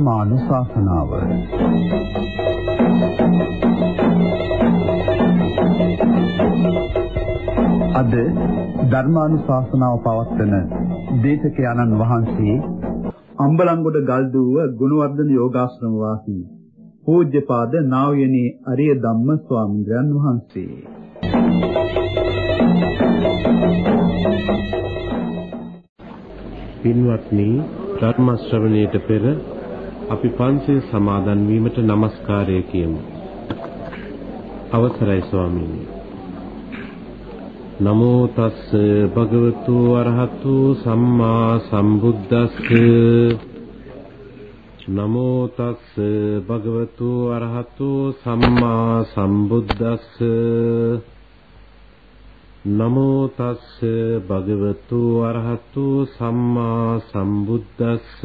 ධර්මානුශාසනාව. අද ධර්මානුශාසනාව පවත්වන දේශකයන්න් වහන්සේ අම්බලන්ගොඩ ගල්දුව ගුණවර්ධන යෝගාශ්‍රම වාසී පූජ්‍යපාද නා වූ යනි අරිය ධම්ම ස්වාමීන් වහන්සේ. පින්වත්නි ධර්ම ශ්‍රවණයට පෙර අපි පන්සිල් සමාදන් වීමට নমස්කාරය කියමු. අවසරයි ස්වාමීනි. නමෝ තස්ස භගවතු අරහතු සම්මා සම්බුද්දස්ස නමෝ තස්ස භගවතු අරහතු සම්මා සම්බුද්දස්ස නමෝ තස්ස භගවතු අරහතු සම්මා සම්බුද්දස්ස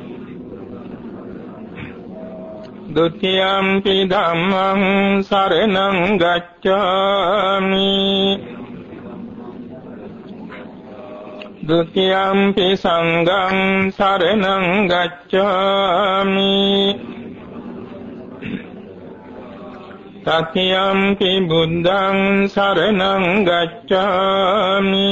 ဒုတိယံပိဓမ္မံสรณังกัจฉามิ द्वितीयम्पि सङ्गं शरणं गच्छामि। तृतीयम्पि बुद्धं शरणं गच्छामि।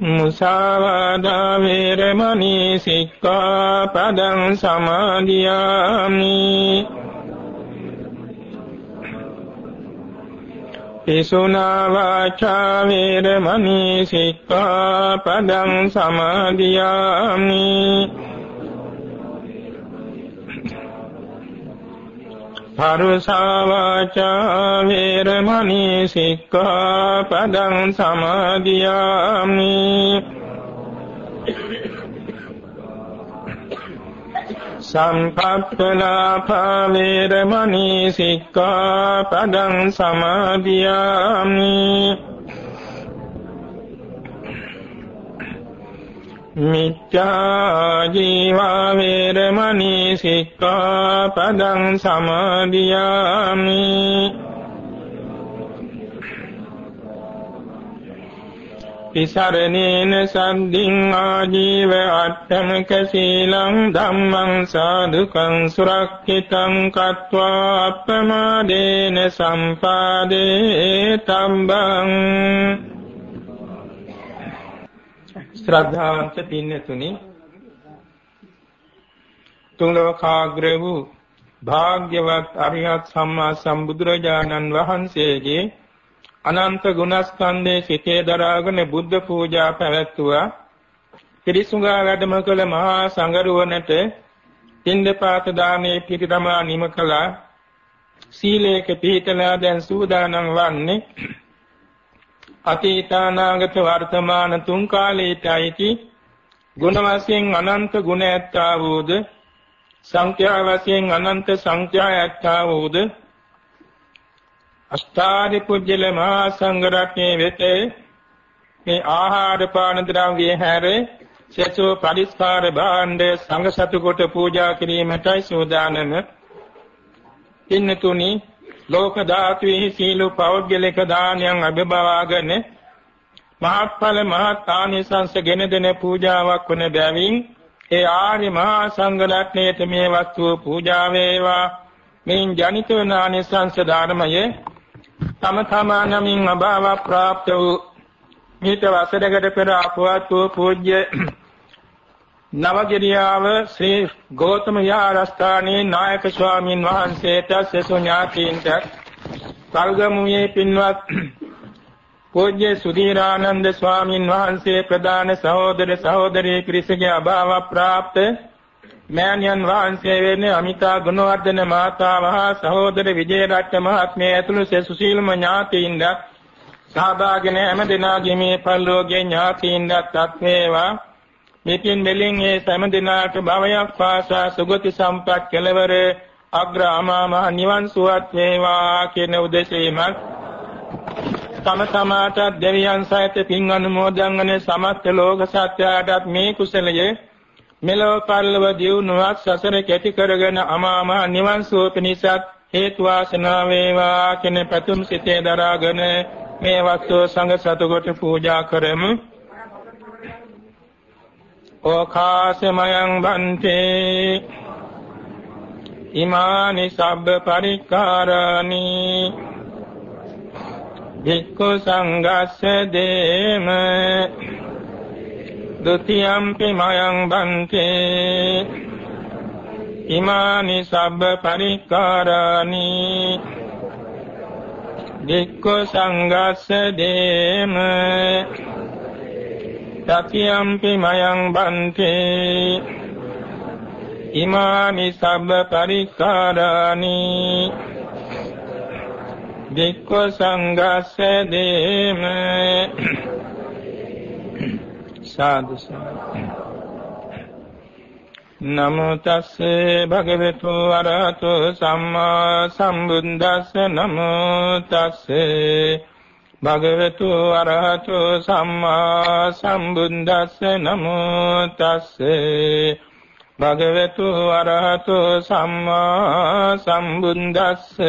මුසාවාදා වේරමණී සික්ඛාපදං සමාදියාමි. පිසුනා වාචා වේරමණී සික්ඛාපදං සමාදියාමි. පරුසා වාචා වේරමණී සික්ඛාපදං සමාදියාමි සම්පප්පලාපා වේරමණී සික්ඛාපදං සමාදියාමි මිච්ඡා ජීවා වේරමණී සික්ඛාපදං සමාදියාමි තිසරණේන සම්දින් ආජීව අට්ඨමක සීලං ධම්මං සාදුකං සුරක්ෂිතං කତ୍වා අප්පමාදේන සම්පාදේ තම්බං ශ්‍රද්ධාවන්ත පින්නතුනි තුන් ලෝකාග්‍ර වූ භාග්‍යවත් අරිහත් සම්මා සම්බුදුරජාණන් වහන්සේගේ අනන්ත ගුණස්කන්ධයේ සිතේ දරාගෙන බුද්ධ පූජා පැවැත්වුවා. ත්‍රිසුඟා වැඩම කළ මහා සංඝරුවනට පින්දපාත දානේ පිරිතමා නිම කළා. සීලේක පිහිටලා දැන් සූදානම් වන්නේ අතීතානාගත වර්තමාන තුන් කාලයටයි ගුණ වශයෙන් අනන්ත ගුණ ඇත්තා වූද සංඛ්‍යා වශයෙන් අනන්ත සංඛ්‍යා ඇත්තා වූද අෂ්ටාදි පුජ්‍යල මහා සංඝ රත්නයේ වෙත මේ ආහාර පාන ද්‍රව්‍ය හැර සෙසු පරිස්කාර භාණ්ඩ සංඝ සතු කොට පූජා කිරීමටයි සූදානම. ඉන්නතුනි ලෝක ධාතුවේ සීල පෞද්ගලික දානයන් අභිභවාගෙන මහත්ඵල මහත් ආනිසංස ගෙන දෙන පූජාවක් වන බැවින් ඒ ආර්ය මහා සංඝ රත්නයේත මේ වස්තුව පූජා වේවා. මෙයින් ජනිත වන ආනිසංස ධර්මයේ තම තමා නමින් අභාව ප්‍රාප්ත වූ මිත වසරකට පෙර අපවත් වූ පූජ්‍ය නවගිරියාව ශ්‍රී ගෞතම යාරස්ථානයේ නායක ස්වාමින් වහන්සේට සසු ඥාතීන්ට කල්ගමුවේ පින්වත් පූජ්‍ය සුධීරානන්ද ස්වාමින් වහන්සේ ප්‍රදාන සහෝදර සහෝදරී ක්‍රිස්ගේ අභාව ප්‍රාප්ත මෑණියන් වහන්සේ වෙන්නේ අමිතා ගුණවර්ධන මාතාව හා සහෝදර විජේරත්න මහත්මිය ඇතුළු සුසීලම ඥාතීන්ද සහභාගී හැම දිනාගේ මේ පල්ලෝගේ ඥාතීන්දත් අත්වේවා මෙතින් මෙලින් ඒ හැම දිනාට භවයක් පාසා සුගති සම්පත් කෙලවර අග්‍ර අමා මහ නිවන් සුවත් වේවා කියන උදෙසීමත් තම තමාට දෙවියන් සහිත පින් අනුමෝදන් වන සමස්ත ලෝක සත්‍යයටත් මේ කුසලයේ මෙලොව පරලොව දියුණුවක් සසර කැටි කරගෙන අමා මහ නිවන් සුව පිණිසත් හේතු වාසනා වේවා කියන පැතුම් සිතේ දරාගෙන මේ වස්තුව සංඝ සතුකොට පූජා කරමු. ඕකාසමයං බන්තේ. ඉමානි සබ්බ පරික්කාරානි භික්ඛු සංඝස්ස දේම. ဒ ුතියම්පි මයං බන්තේ. ඉමානි සබ්බ පරික්කාරානි භික්ඛු සංඝස්ස දේම. තතියම්පි මයං බන්තේ. ඉමානි සබ්බ පරික්කාරානි වික්ඛ සංඝස්ස දේම. සාදු නමෝ තස්සේ භගවතු අරහතු සම්මා සම්බුද්දස්ස. නමෝ තස්සේ භගවතු අරහතු සම්මා සම්බුද්දස්ස නමෝ තස්සේ. භගවතු අරහතු සම්මා සම්බුද්දස්සේ.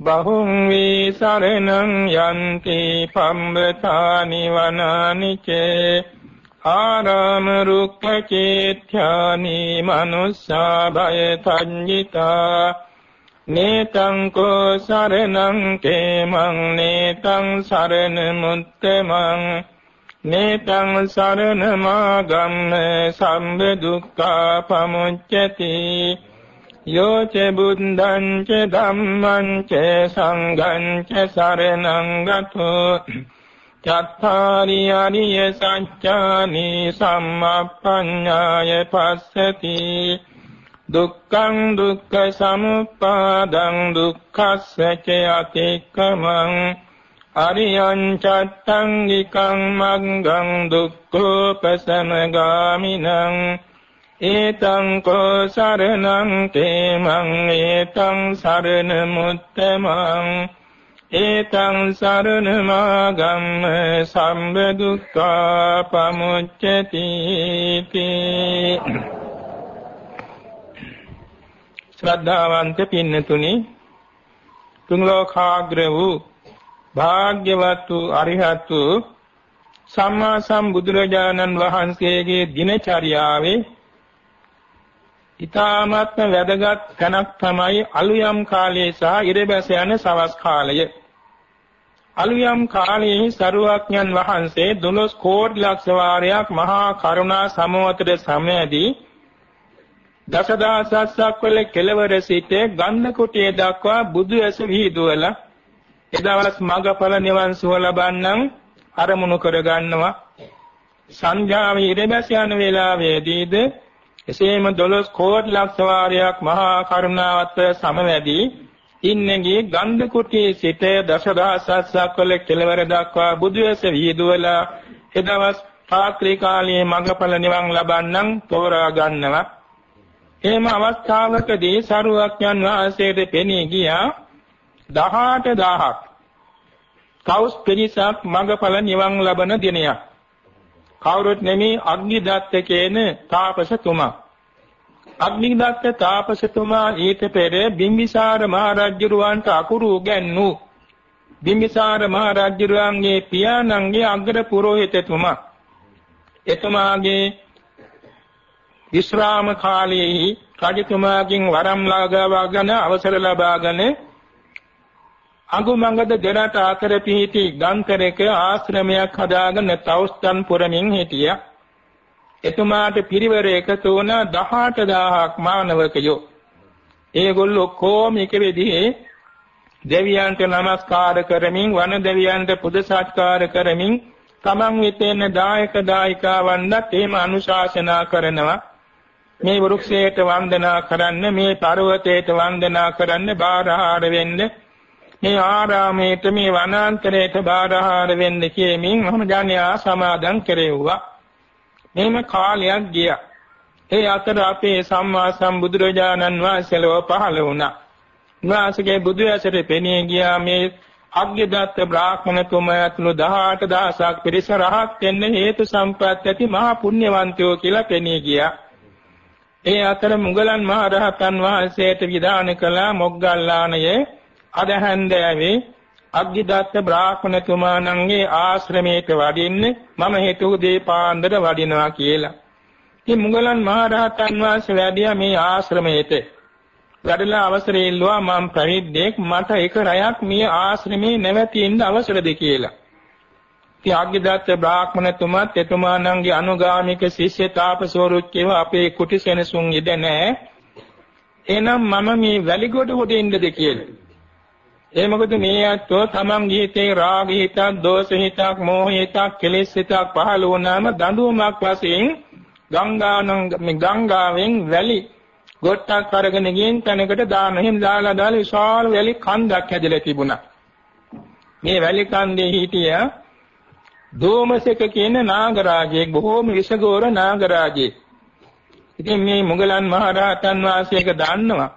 බහුං වී සරණං යන්ති පම්බතානි වනානි චේ. ආරාම රුක්ඛ චේත්‍යානි මනුස්සා භය තඤ්ඤිතා නේතං කෝ සරණං කේමං නේතං සරණ මුත්තමං නේතං සරණ මාගම්ම සම්බ දුක්ඛා පමුච්ඡති යෝ ච බුද්ධං ච ධම්මං ච සංඝං ච සරණං ගතෝ. චත්තාරි අරිය සත්‍යානි සම්මප්පඤ්ඤාය පස්සති. දුක්ඛං දුක්ඛ සමුප්පාදං දුක්ඛස්ස ච අතික්කමං අරියං චත්තංගිකං මග්ගං දුක්ඛෝපසමගාමිනං ඒතං කෝ සරණං තේමං ඒතං සරණ මුත්තමං ඒතං සරණ මාගම්ම සම්බ දුක්ඛා පමුච්ඡති ශ්‍රද්ධාවන්ත පින්නතුනි තුන් ලෝකාග්‍ර වූ භාග්‍යවත් වූ අරිහත් වූ සම්මා සම්බුදුරජාණන් වහන්සේගේ දිනචර්යාවේ ඊ타මත්ම වැදගත් තැනක් තමයි අලුයම් කාලයේ සහ ඉරබැස යන සවස් කාලය. අලුයම් කාලයේ සරුවක්ඥන් වහන්සේ 12 කෝටි ලක්ෂ වාරයක් මහා කරුණා සමවතර සමයේදී දසදහසක් වල කෙලවර සිට ගන්න කුටිය දක්වා බුදු ඇස විහිදුවලා එදවස් මගඵල නිවන් සුව ලබන්නම් අරමුණු කරගන්නවා. සංඥාවේ ඉරබැස යන වේලාවේදීද එසේම 12 කෝටි ලක්ෂ වාරයක් මහා කරුණාවත් සමවැදී ඉන්නේගේ ගන්ධ කුටියේ සිට දසදහසක් වල කෙලවර දක්වා බුදු ඇස විහිදුවලා එදවස් රාත්‍රී කාලයේ මගඵල නිවන් ලබන්නම් තෝරා ගන්නවා. එහෙම අවස්ථාවකදී සරුවක්ඥන් වහන්සේට පෙනී ගියා 18000ක් තවුස් පිරිසක් මඟඵල නිවන් ලබන දිනයක්. කවුරුත් නෙමේ අග්නිදත්ත කියන තාපසතුමා. අග්නිදත්ත තාපසතුමා ඊට පෙර බිම්බිසාර මහරජුරවන්ට අකුරු උගන්වූ බිම්බිසාර මහරජුරන්ගේ පියාණන්ගේ අග්‍ර පුරোহিতතුමා. එතුමාගේ විශ්‍රාම කාලයේ රජතුමාගෙන් වරම් ලාගාවගෙන අවසර ලබාගෙන අඟුමඟද දෙරට අතර පිහිටි ගන්තරක ආශ්‍රමයක් හදාගෙන තවුස්තන් පුරමින් හිටියා. එතුමාට පිරිවර එකතු වුණ 18000ක් මානවකයෝ. ඒගොල්ලෝ කොහොම එක විදිහේ දෙවියන්ට নমස්කාර කරමින් වන දෙවියන්ට පුද සත්කාර කරමින් තමන් වෙතෙන දායක දායිකාවන්ට එහෙම අනුශාසනා කරනවා මේ වෘක්ෂයට වන්දනා කරන්න මේ පර්වතයට වන්දනා කරන්න බාරහාර වෙන්න මේ ආරාමයට මේ වනාන්තරයට බාරහාර වෙන්න කියමින් මම ජනයා සමාදන් කෙරෙව්වා. මෙහෙම කාලයක් ගියා. ඒ අතර අපේ සම්මා සම්බුදුරජාණන් වහන්සේ ලොව පහළ වුණා. උන්වහන්සේගේ බුදු ඇසට පෙනී ගියා මේ අග්ගදත්ත බ්‍රාහ්මණතුමා ඇතුළු 18000ක් පිරිස රහත් වෙන්න හේතු සම්පත් ඇති මහා පුණ්‍යවන්තයෝ කියලා පෙනී ගියා. ඒ අතර මුගලන් මහ රහතන් වහන්සේට විධාන කළ මොග්ගල්ලාණයේ අද හැන්දෑවේ අග්ගිදත්ත බ්‍රාහ්මණතුමාණන්ගේ ආශ්‍රමයට වඩින්නේ මම හේතු දීපාන්දර වඩිනවා කියලා. ඉතින් මුගලන් මහ රහතන් වහන්සේ වැඩියා මේ ආශ්‍රමයට. වැඩලා අවසරය ඉල්ලුවා මම ප්‍රවිද්දෙක් මට එක රැයක් මේ ආශ්‍රමේ නැවතින්න අවසරද කියලා. ත්‍යාග්‍යදත්ත බ්‍රාහ්මණතුමත් එතුමාණන්ගේ අනුගාමික ශිෂ්‍ය තාපසෝරුච්චේව අපේ කුටි සෙනසුන් ඉඳ නැහැ. එහෙනම් මම මේ වැලිගොඩ හොද ඉන්නද කියලා. ඒ මොකද මේ අත්ෝ තමන් ගීතේ රාග හිතක්, දෝෂ හිතක්, මෝහ හිතක්, කෙලෙස් හිතක් පහළ වුණාම දඬුවමක් වශයෙන් ගංගානං මේ ගංගාවෙන් වැලි ගොට්ටක් අරගෙන ගින් තැනකට දාන එහෙම දාලා දාලා විශාල වැලි කන්දක් හැදලා තිබුණා. මේ වැලි කන්දේ හිටියා දෝමසක කියන නාගරාජයෙක් බොහෝම විසගෝර නාගරාජයෙක්. ඉතින් මේ මුගලන් මහරහතන් වහන්සේක දන්නවා.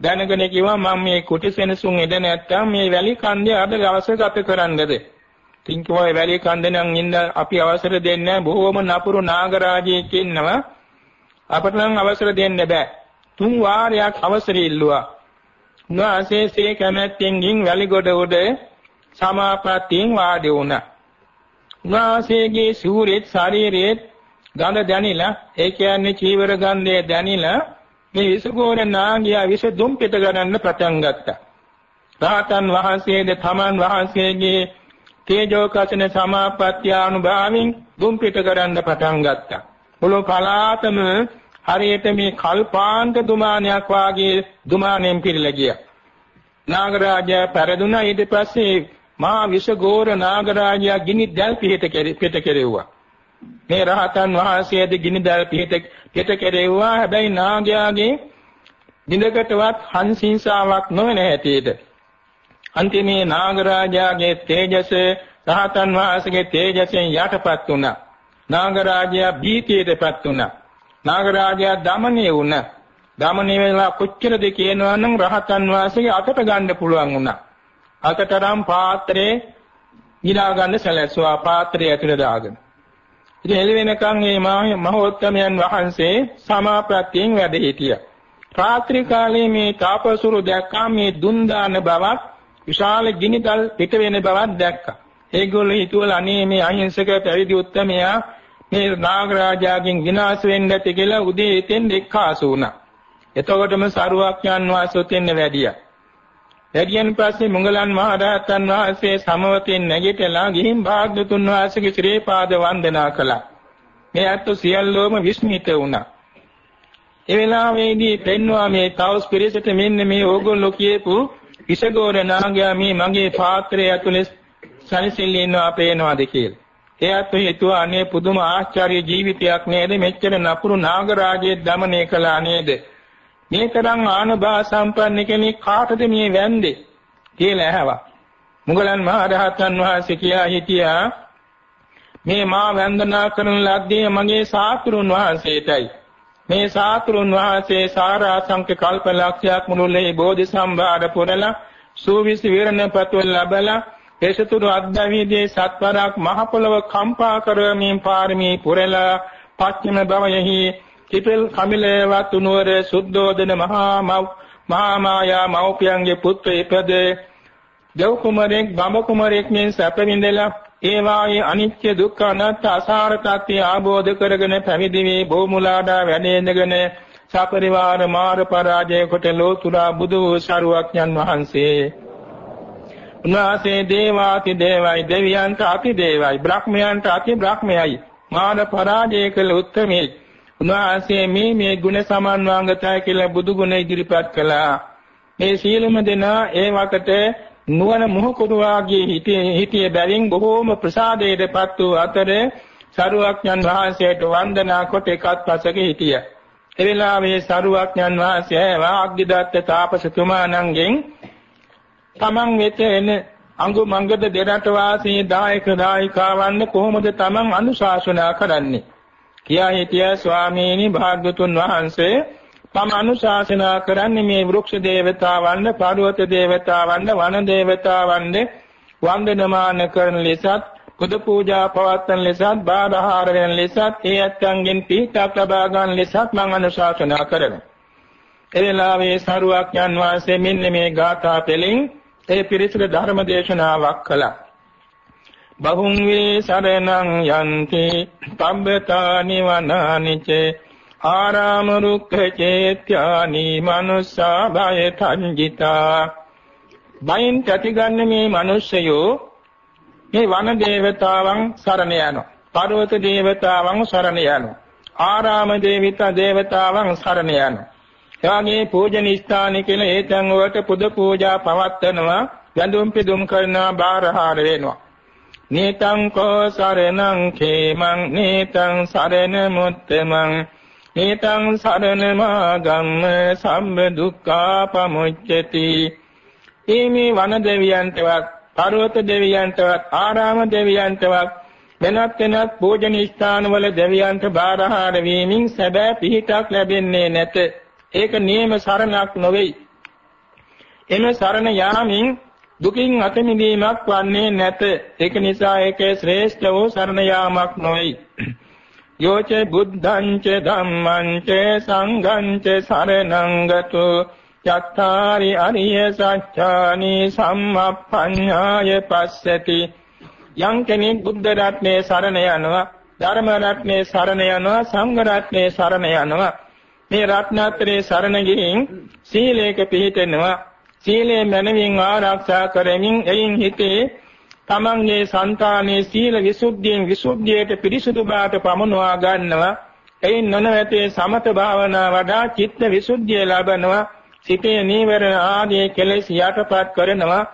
දැනගෙන කිව්වා මම මේ කුටි සෙනසුන් ඉඳ නැත්තම් මේ වැලි කන්දේ අද දවස ගත කරන්නද? ඉතින් කිව්වා වැලි කන්දේ නම් ඉන්න අපි අවසර දෙන්නේ බොහෝම නපුරු නාගරාජයෙක් ඉන්නවා. අපට නම් අවසර දෙන්න බෑ. තුන් වාරයක් අවසර ඉල්ලුවා. උන්වහන්සේ කැමැත්තෙන් ගින් වැලි ගොඩ උඩ සමාපත්තියෙන් වාඩි වුණා. උන්වහන්සේගේ සූරෙත් ශරීරයේත් ගඳ දැනිලා ඒ කියන්නේ චීවර ගන්ධය දැනිලා මේ විසකෝණ නාගයා විස දුම් පිට ගන්න පටන් ගත්තා. රහතන් වහන්සේද තමන් වහන්සේගේ තේජෝ කසින සමාපත්‍ය අනුභවමින් දුම් පිට කරන්න පටන් ගත්තා. මුළු පලාතම හරියට මේ කල්පාන්ත දුමානයක් වාගේ දුමානෙන් පිරීලා ගියා. නාගරාජයා පෙරදුනා ඊට පස්සේ මා විෂගෝර නාගරාජයා ගිනි දැල් පිහිට පෙට කෙරෙව්වා. මේ රහතන් වහන්සේද ගිනි දැල් පිහිට පෙට කෙරෙව්වා. හැබැයි නාගයාගේ දිනකටවත් හංසින්සාවක් නොවන හැටියට. අන්තිමේ නාගරාජයාගේ තේජස රහතන් වහන්සේගේ තේජසෙන් යටපත් වුණා. නාගරාජයා භීතියටපත් වුණා. නාගරාජයා දමණය වුණා. දමණය වෙලා කොච්චරද කියනවා නම් රහතන් වහන්සේගේ අතට ගන්න පුළුවන් වුණා. අකතරම් පාත්‍රේ නිලා ගන්න සැලැස්සුවා පාත්‍රය ඇතුළේ දාගෙන. ඉතින් එළි වෙනකන් මේ මහෝත්තමයන් වහන්සේ සමාප්‍රත්‍යයෙන් වැඩ හිටියා. රාත්‍රී කාලයේ මේ තාපසුරු දැක්කා මේ දුන් දාන බවක් විශාල ගිනිදල් පිට වෙන බවක් දැක්කා. ඒගොල්ලෝ හිතුවල අනේ මේ අහිංසක පැවිදි උත්තමයා මේ නාගරාජාගෙන් විනාශ වෙන්න ඇති කියලා උදේ එතෙන් එක්කාසු වුණා. එතකොටම සරුවක් යන් වාසය උතෙන්න වැඩියා. දැඩියන් පස්සේ මොගලන් මහ රහතන් වහන්සේ සමවතින් නැගිටලා ගිහින් භාග්‍යතුන් වහන්සේගේ ශ්‍රී පාද වන්දනා කළා. මේ අත්තු සියල්ලෝම විස්මිත වුණා. ඒ වෙලාවේදී පෙන්වා මේ තවස් පිරිසට මෙන්න මේ ඕගොල්ලෝ කියපු ඉෂගෝර නාගයා මේ මගේ පාත්‍රය ඇතුලේ සනිසිල්ලිනවා පේනවාද කියලා. එයාත් හිතුවා අනේ පුදුම ආශ්චර්ය ජීවිතයක් නේද මෙච්චර නපුරු නාග රාජයේ দমনය කළා නේද? මේ තරම් ආනභා සම්පන්න කෙනෙක් කාටද මේ වැන්දේ කියලා ඇහුවා. මුගලන් මහ රහතන් වහන්සේ කියා හිටියා මේ මා වන්දනා කරන ලද්දේ මගේ සාතුරුන් වහන්සේටයි. මේ සාතුරුන් වහන්සේ සාරාංශක කල්පලක්ෂයක් මුළුල්ලේ බෝධි සම්භාර පුරලා සූවිසි විරණ පතුල් ලැබලා එසතුරු අද්දවිදී සත්වරක් මහ පොළව කම්පා කරමින් පාරමී පුරලා පස්චිම භවයෙහි කිපෙල් කමිලේවත් උනුවර සුද්ධෝදන මහා මව් මහා මායා මෞපියන්ගේ පුත්‍ර ඉපදේ දෙව් කුමරෙක් බඹ කුමරෙක් මෙන් සැප විඳලා ඒ වායේ අනිත්‍ය දුක්ඛ අනාත්ම අසාර තත්ත්වය ආબોධ කරගෙන පැවිදි වී බොමුලාඩා වැඩෙනගෙන සපරිවාර මාර පරාජය කොට ලෝතුරා බුදු සරුවක්ඥන් වහන්සේ. උන්වහන්සේ දේවාති දේවයි දෙවියන්ට අති දේවයි බ්‍රහ්මයන්ට අති බ්‍රහ්මයයි. මාන පරාජය කළ උත්තමේ උන්වහන්සේ මේ මේ ගුණ සමන්වාංගතය කියලා බුදු ගුණ ඉදිරිපත් කළා මේ සීලම දෙනා ඒ වකට නුවණ මොහකුරුවාගේ හිතේ හිතේ බැවින් බොහෝම ප්‍රසාදයටපත් වූ අතර සරුවක්ඥන් වහන්සේට වන්දනා කොට එකත් පසක හිටිය. ඒ වෙලාවේ සරුවක්ඥන් වහන්සේ වාග්දිදත්ත තාපසතුමාණන්ගෙන් තමන් වෙත එන අඟු මංගද දෙරට වාසී දායක දායිකාවන්න කොහොමද තමන් අනුශාසනා කරන්නේ කියා හිටිය ස්වාමීනි භාග්‍යතුන් වහන්සේ මම අනුශාසනා කරන්නේ මේ වෘක්ෂ දේවතාවන්ද, පර්වත දේවතාවන්ද, වන දේවතාවන්ද වන්දනමාන කරන ලෙසත්, පුද පූජා පවත්වන ලෙසත්, බාධාහාර වෙන ලෙසත්, ඒ ඇත්තන්ගෙන් පිහිටක් ලබා ගන්න ලෙසත් මම අනුශාසනා කරනවා. එවෙලාවේ සරුවක් යන් වාසේ මෙන්න මේ ගාථා පෙළින් ඒ පිරිසට ධර්ම දේශනාවක් කළා. බහුං වේ සරණං යන්ති. පබ්බතානි වනානිචේ ආරාම රුක්ඛ චේත්‍යානි මනුස්සා භය තංජිතා. බයින් ප්‍රතිගන්න මේ මිනිස්සයෝ මේ වන දේවතාවන් සරණ යනවා. පර්වත දේවතාවන් සරණ යනවා. ආරාම දේවිතා දේවතාවන් සරණ යනවා. එවාගේ පූජන ස්ථාන කියලා ඒ තැන් වලට පුද පූජා පවත්වනවා. වැඳුම් පිදුම් කරනවා බාරහාර වෙනවා. නේතං කෝ සරණං khemං නේතං සරණ මුත්තමං ඒතං සරණ මාගම්ම සම්බ දුක්ඛා පමුච්චති ඊමේ වන දෙවියන්ටවත් පර්වත දෙවියන්ටවත් ආරාම දෙවියන්ටවත් වෙනත් වෙනත් පූජන ස්ථානවල දෙවියන්ට බාරහාර වීමෙන් සැබෑ පිහිටක් ලැබෙන්නේ නැත. ඒක නියම සරණක් නොවේ. එම සරණ යාමින් දුකින් අත මිදීමක් වන්නේ නැත. ඒක නිසා ඒකේ ශ්‍රේෂ්ඨ වූ සරණ යාමක් නොවේ. යෝච බුද්ධං ච ධම්මං ච සංඝං ච සරණං ගතු චත්තාරි අරිය සත්‍යානි සම්මප්පඤ්ඤාය පස්සති. යම් කෙනෙක් බුද්ධ රත්නේ සරණ යනවා ධර්ම රත්නේ සරණ යනවා සංඝ රත්නේ සරණ යනවා. මේ රත්නත්‍රේ සරණ ගිහින් සීලයක පිහිටෙනවා. සීලේ මනමින් ආරක්ෂා කරමින් එයින් හිතේ තමන්ගේ సంతානයේ සීල විසුද්ධියෙන් විසුද්ධියට පිරිසුදු බවට පමුණවා ගන්නවා. එයින් නොනවතේ සමත භාවනා වඩා චිත්ත විසුද්ධිය ලබනවා. සිතේ නීවරණ ආදී කෙලෙස් යටපත් කරනවා.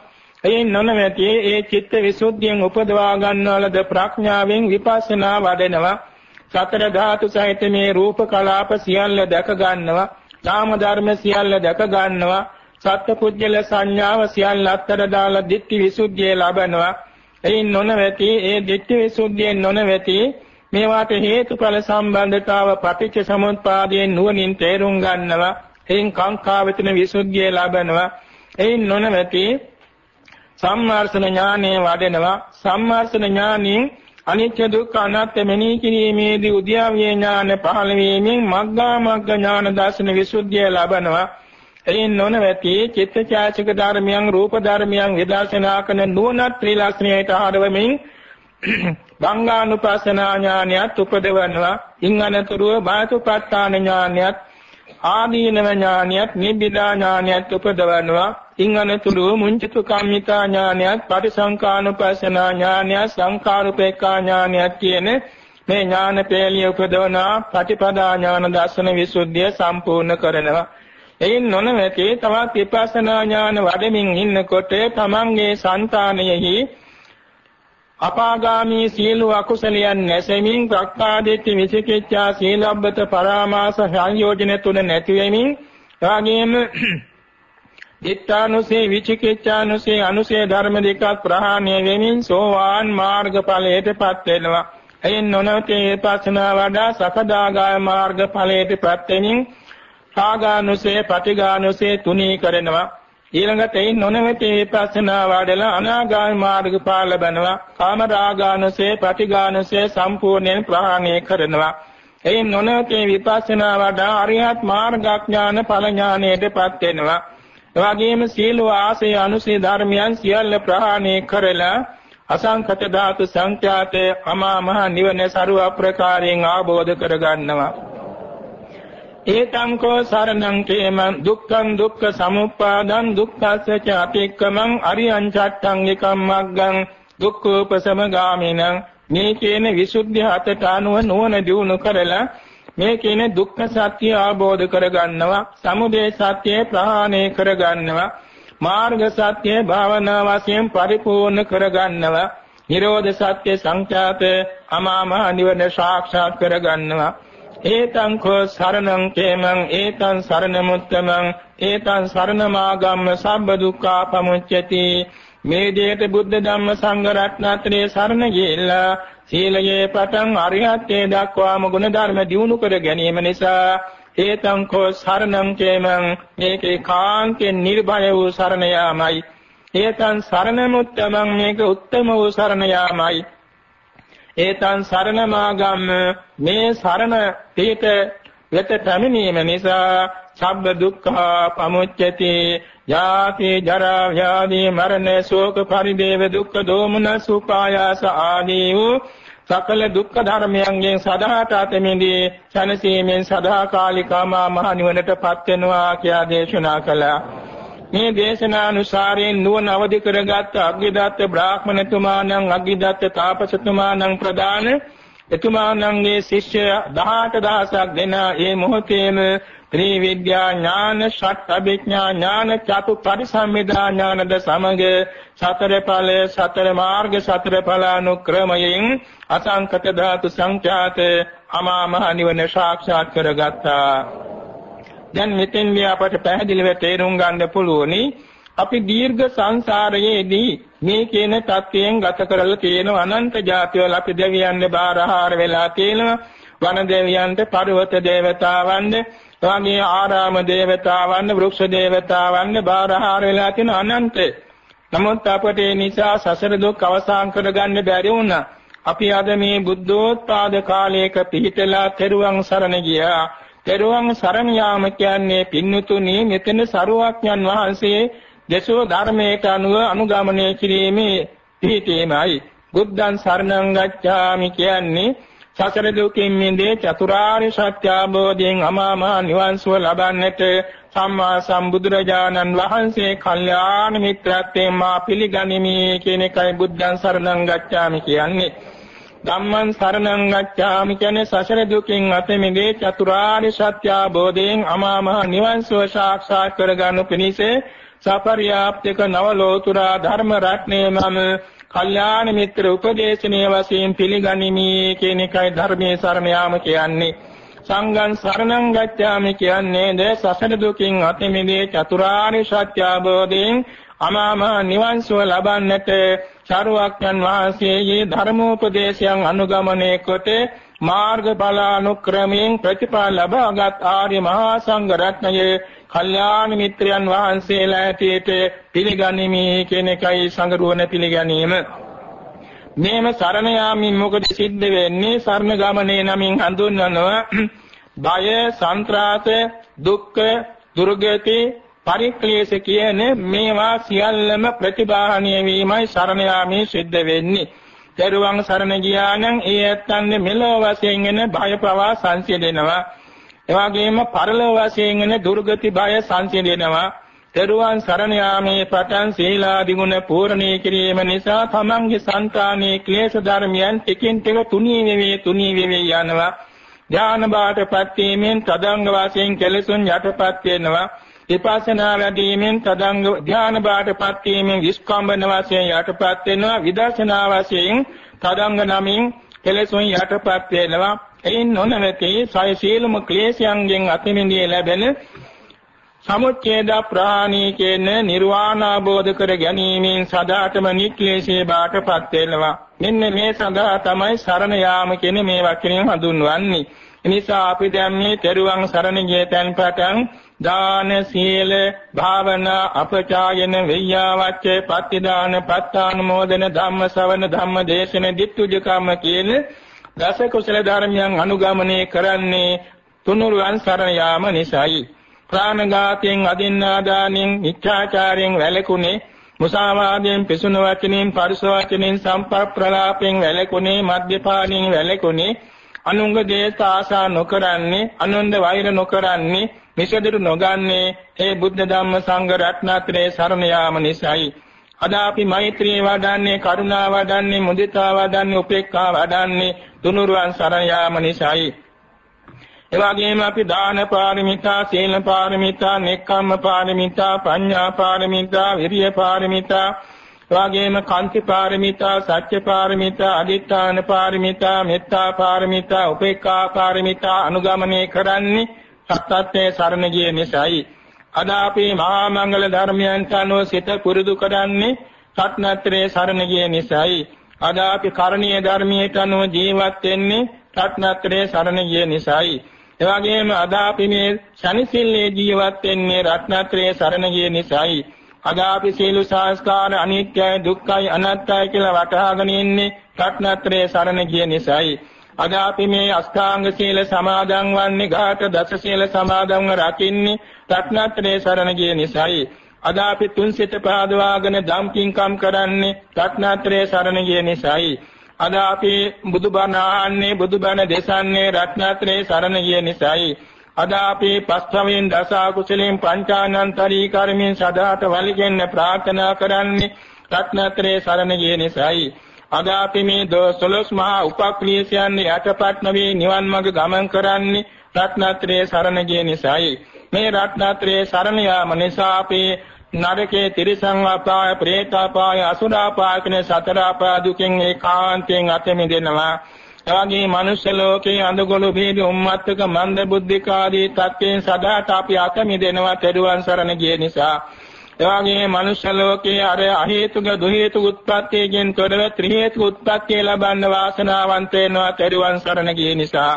එයින් නොනවතේ ඒ චිත්ත විසුද්ධියෙන් උපදවා ගන්නවලද ප්‍රඥාවෙන් විපස්සනා වඩනවා. සතර ධාතු සහිත මේ රූප කලාප සියල්ල දැක ගන්නවා. නාම ධර්ම සියල්ල දැක ගන්නවා. සත්පුජ්‍යල සංඥාව සියල්ල අත්තර දාලා ditthi visuddhiය ලබනවා. එයින් නොනවති ඒ ditthi visuddhiයෙන් නොනවති මේවාට හේතුඵල සම්බන්ධතාව පටිච්ච සමුප්පාදයෙන් නුවණින් තේරුම් ගන්නවා. එයින් කාංකා වෙතන විසුද්ධිය ලබනවා. එයින් නොනවති සම්මාර්ථන ඥානෙ වඩනවා. සම්මාර්ථන ඥානින් අනිත්‍ය දුක්ඛ අනාත්ම මෙනෙහි කිරීමේදී උද්‍යාවිය ඥාන පහළ වීමෙන් මග්ගා මග්ග ඥාන දර්ශන විසුද්ධිය ලබනවා. එයින් නොනවති චිත්තචෛතසික ධර්මයන් රූප ධර්මයන් විදර්ශනා කරන නුවණත් ත්‍රිලක්ෂණයට ආරවමින් බංගානුපස්සනා ඥානයත් උපදවනවා. ඉන් අනතුරුව බාතුපත්තාන ඥානයත් ආදීනව ඥානයත් නිබ්බිදා ඥානයත් උපදවනවා. ඉන් අනතුරුව මුංචිතු කම්මිතා ඥානයත් පටිසංකානුපස්සනා ඥානයත් සංකාරුපේක්ඛා ඥානයත් කියන මේ ඥාන පෙළිය උපදවනා ප්‍රතිපදා ඥාන දර්ශන විසුද්ධිය සම්පූර්ණ කරනවා. එයින් නොනවති. තවත් විපස්සනා ඥාන වඩමින් ඉන්නකොට තමන්ගේ సంతානයෙහි අපාගාමී සීල අකුසලයන් නැසෙමින් ප්‍රක්කාදිට්ඨි විචිකිච්ඡා සීලබ්බත පරාමාස සංයෝජන තුන නැති වෙමින් එවාගෙම දිත්තානුසේ විචිකිච්ඡානුසේ අනුසේ ධර්ම දෙකක් ප්‍රහාණය වෙමින් සෝවාන් මාර්ගඵලයටපත් වෙනවා. එයින් නොනවති විපස්සනා වඩා සකදාගාම මාර්ගඵලයටපත් වෙමින් රාගානුසය, පටිඝානුසය තුනී කරනවා. ඊළඟට ඒ නොනවති විපස්සනා වඩලා අනාගාමී මාර්ගඵල ලබනවා. කාම රාගානුසේ පටිඝානුසේ සම්පූර්ණයෙන් ප්‍රහාණය කරනවා. ඒ නොනවති විපස්සනා වඩා අරිහත් මාර්ගඥාන ඵල ඥානයටපත් වෙනවා. එවැගේම සීල වාසය අනුසේ ධර්මයන් සියල්ල ප්‍රහාණය කරලා අසංඛත ධාතු සංඛ්‍යාත අමා මහ නිවන සරුව ප්‍රකාරයෙන් ආબોධ කරගන්නවා. ඒතං කෝ සරණං කේමං දුක්ඛං දුක්ඛ සමුප්පාදං දුක්ඛස්ස ච අතික්කමං අරියං චට්ඨං එකම් මග්ගං දුක්ඛෝපසමගාමිනං. මේ කියන විසුද්ධි හතට අනුව නුවණ දියුණු කරලා මේ කියන දුක්ඛ සත්‍ය අවබෝධ කරගන්නවා සමුදය සත්‍ය ප්‍රහාණය කරගන්නවා මාර්ග සත්‍ය භාවනා වශයෙන් පරිපූර්ණ කරගන්නවා නිරෝධ සත්‍ය සංඛ්‍යාත අමාම නිවන සාක්ෂාත් කරගන්නවා. ඒතං කෝ සරණං කේමං ඒතං සරණමුත්තමං ඒතං සරණමාගම්ම සම්බ දුක්ඛා පමුච්චති මේ දේට බුද්ධ ධම්ම සංඝ රත්නත්‍රයේ සරණ ගියලා සීලයේ පටන් අරිහත්ත්වයට දක්වාම ගුණ ධර්ම දියුණු කර ගැනීම නිසා ඒතං කෝ සරණං කේමං මේකේ කාන්තෙන් නිර්භය වූ සරණ යාමයි. ඒතං සරණමුත්තමං මේක උත්තම වූ සරණ යාමයි. ඒතං සරණමාගම්ම මේ සරණ පිට වෙත පැමිණීම නිසා සබ්බ දුක්ඛ පමුච්චති යාති ජරා ව්‍යාධි මරණ ශෝක පරිදේව දුක්ඛ දෝමන සුපායාස ආදී වූ සකල දුක්ඛ ධර්මයන්ගෙන් සදාට අතමිදී සනසීමෙන් සදාකාලිකම මහ නිවනටපත් වෙනවා කියා දේශනා කළා. මේ දේශනානුසාරයෙන් නුවණ අවදි කරගත් අග්ගිදත්ත බ්‍රාහ්මණතුමාණන් අග්ගිදත්ත තාපසතුමාණන් ප්‍රදාන එතුමාණන්ගේ ශිෂ්‍ය 18000ක් දෙන ඒ මොහොතේම ත්‍රිවිද්‍යා ඥාන ෂට් අභිඥා ඥාන චතු පරිසම්මිදා ඥානද සමග සතර ඵල සතර මාර්ග සතර ඵලානුක්‍රමයෙන් අසංකත ධාතු සංඛ්‍යාත අමා මහ නිවන සාක්ෂාත් කරගත්තා. දැන් මෙතෙන්දී අපට පැහැදිලිව තේරුම් ගන්න පුළුවනි. අපි දීර්ඝ සංසාරයේදී මේ කියන தත්වයෙන් ගත කරලා තියෙන අනන්ත જાතිවල අපි දෙවියන්ගේ බාරහාර වෙලා තියෙනවා. වන දෙවියන්ට පර්වත දේවතාවන්ට එවාගේ ආරාම දේවතාවන්ට වෘක්ෂ දේවතාවන්ට බාරහාර වෙලා තියෙන අනන්ත. නමුත් අපට ඒ නිසා සසර දුක් අවසන් කරගන්න බැරි වුණා. අපි අද මේ බුද්ධෝත්පාද කාලයක පිහිටලා තෙරුවන් සරණ ගියා. තෙරුවන් සරණ යාම කියන්නේ පින්නතුනි මෙතන සරුවක්ඥන් වහන්සේ දේශෝ ධර්මයට අනුව අනුගමනය කිරීමේ පිහිටීමයි. බුද්ධං සරණං ගච්ඡාමි කියන්නේ සසර දුකින් මිදේ චතුරාර්ය සත්‍ය අවබෝධයෙන් අමාමහ නිවන් සුව ලබන්නට සම්මා සම්බුදුරජාණන් වහන්සේ කල්යාණ මිත්‍රත්වයෙන් මා පිළිගනිමි කියන එකයි බුද්ධං සරණං ගච්ඡාමි කියන්නේ. ධම්මං සරණං ගච්ඡාමි කියන්නේ සසර දුකින් අත මිදේ චතුරාර්ය සත්‍ය අවබෝධයෙන් අමා මහ නිවන් සුව සාක්ෂාත් කරගනු පිණිස සපරියාප්තික නවලෝතුරා ධර්ම රත්නයේ මම කල්යාණ මිත්‍ර උපදේශනීය වශයෙන් පිළිගනිමි කියන එකයි ධර්මයේ සරණ යාම කියන්නේ. සංඝං සරණං ගච්ඡාමි කියන්නේ ද සසර දුකින් අත මිදේ චතුරාර්ය සත්‍ය අවබෝධයෙන් අමාම නිවන් සුව ලබන්නට චාරුවක්යන් වහන්සේගේ ධර්මෝපදේශයන් අනුගමනය කොට මාර්ගඵල අනුක්‍රමයෙන් ප්‍රතිඵල ලබාගත් ආර්ය මහා සංඝ රත්නයේ කල්යාණ මිත්‍රයන් වහන්සේලා ඇටියට පිළිගනිමි කියන එකයි සංගරුවන පිළිගැනීම. මේම සරණ යාමින් මොකද සිද්ධ වෙන්නේ? සරණ ගමනේ නමින් හඳුන්වනවා. බය සන්ත්‍රාස දුක්ඛ දුර්ගති පරික්ලේශ කියන මේවා සියල්ලම ප්‍රතිබාහණය වීමයි සරණ යාමේ සිද්ධ වෙන්නේ. දරුවන් සරණ ගියා නම් ඒ ඇත්තන්නේ මෙලොව වශයෙන් එන භය පවා සංසිඳෙනවා. එවාගෙම පරලොව වශයෙන් එන දුර්ගති භය සංසිඳෙනවා. දරුවන් සරණ යාමේ පටන් සීලාදි ගුණ පූර්ණී කිරීම නිසා තමන්ගේ సంతානයේ ක්ලේශ ධර්මයන් ටිකින් ටික තුනී වෙවි තුනී වෙවි යනවා. ඥාන බාටපත් වීමෙන් තදංග වශයෙන් කෙලසුන් යටපත් වෙනවා. විපස්සනා වැඩිමෙන් තදංග ධාන බාටපත් වීමෙන් විස්කම්බන වශයෙන් යටපත් වෙනවා. විදර්ශනා වශයෙන් තදංග නමින් කෙලෙසුන් යටපත් වෙනවා. එයින් නොනවති සය සීලම ක්ලේශයන්ගෙන් අතමින්දී ලැබෙන සමුච්ඡේද ප්‍රාණී කියන නිර්වාණ අවබෝධ කර ගැනීමෙන් සදාතම නික්ලේශේ බාටපත් වෙනවා. මෙන්න මේ සඳහා තමයි සරණ යාම කියන මේ වචනය හඳුන්වන්නේ. එනිසා අපි දැන් මේ තෙරුවන් සරණ ගිය තැන් පටන් දාන සීල භාවනා අපචායන වෙය්‍යාවච්චේ පත්තිදාන පත්තානුමෝදන ධම්ම ශ්‍රවණ ධම්ම දේශන ditthුජකම්ම කියන දස කුසල ධර්මයන් අනුගමනය කරන්නේ තුනුරුවන් සරණ යාම නිසායි. ප්‍රාණඝාතයෙන් අදින්නාදානෙන් මිච්ඡාචාරයෙන් වැළකුනේ මුසාවාදයෙන් පිසුන වචනෙන් පරිස වචනෙන් සම්ප්‍රප්‍රලාපයෙන් වැළකුනේ මද්යපානයෙන් වැළකුනේ අනුංග දේශ ආශා නොකරන්නේ අනුන්ද වෛර නොකරන්නේ මිසදිරු නොගන්නේ. ඒ බුද්ධ ධම්ම සංඝ රත්නත්‍රේ සරණ යාම නිසායි. අද අපි මෛත්‍රිය වඩන්නේ කරුණාව වඩන්නේ මුදිතා වඩන්නේ උපේක්ඛා වඩන්නේ තුනුරුවන් සරණ යාම නිසායි. එවාගෙම අපි දාන පාරමිතා, සීල පාරමිතා, නෙක්ඛම්ම පාරමිතා, ප්‍රඥා පාරමිතා, විරිය පාරමිතා, එවාගෙම කාන්ති පාරමිතා, සත්‍ය පාරමිතා, අදිඨාන පාරමිතා, මෙත්තා පාරමිතා, උපේක්ඛා පාරමිතා අනුගමනය කරන්නේ සත්‍යත්වයේ සරණ ගිය නිසායි. අද අපි මහා මංගල ධර්මයන්ට අනුව සිත පුරුදු කරන්නේ සත්‍යත්‍රයේ සරණ ගිය නිසායි. අද අපි කරණීය ධර්මයට අනුව ජීවත් වෙන්නේ රත්නත්‍රයේ සරණ ගිය නිසායි. එවැගේම අද අපි මේ ශනිසිල්ලේ ජීවත් වෙන්නේ රත්නත්‍රයේ සරණ ගිය නිසායි. අද අපි සීල සංස්කාර අනිත්‍යයි දුක්ඛයි අනාත්තයි කියලා වටහාගෙන ඉන්නේ රත්නත්‍රයේ සරණ ගිය නිසායි. අද අපි මේ අෂ්ටාංග සීල සමාදන් වන්නේ ගාත දස සීල සමාදන්ව රකින්නේ රත්නත්‍රයේ සරණ ගිය නිසායි. අද අපි තුන් සිත පාදවාගෙන දම් පින්කම් කරන්නේ රත්නත්‍රයේ සරණ ගිය නිසායි. අද අපි බුදුබණ ආන්නේ බුදුබණ දේශන්නේ රත්නත්‍රයේ සරණ ගිය නිසායි. අද අපි පස්වමින් දස කුසලෙන් පංචානන්තරී කර්මෙන් සදාත වලිගෙන්න ප්‍රාර්ථනා කරන්නේ රත්නත්‍රයේ සරණ ගිය නිසායි. අද අපි මේ දොළොස් මහා උපක්‍රියයන් යටපත් නොවේ නිවන් මඟ ගමන් කරන්නේ රත්නත්‍රයේ සරණ ගිය නිසායි. මේ රත්නත්‍රයේ සරණ යාම නිසා අපේ නරකේ තිරිසං අපාය, പ്രേත අපාය, අසුරාපාය කියන සතර අපාය දුකෙන් ඒකාන්තයෙන් අත මිදෙනවා. එවැගේ මනුෂ්‍ය ලෝකේ අඳගොළු බීජ උම්මත්තක මන්ද බුද්ධික ආදී තත්ත්වයෙන් සදාට අපි අත මිදෙනවා තෙරුවන් සරණ ගිය නිසා. එවැගේ මනුෂ්‍ය ලෝකේ අර අහේතුක දුහේතුක උත්පත්තියෙන් තොරව ත්‍රි හේතුක උත්පත්තිය ලබන්න වාසනාවන්ත වෙනවා තෙරුවන් සරණ ගිය නිසා.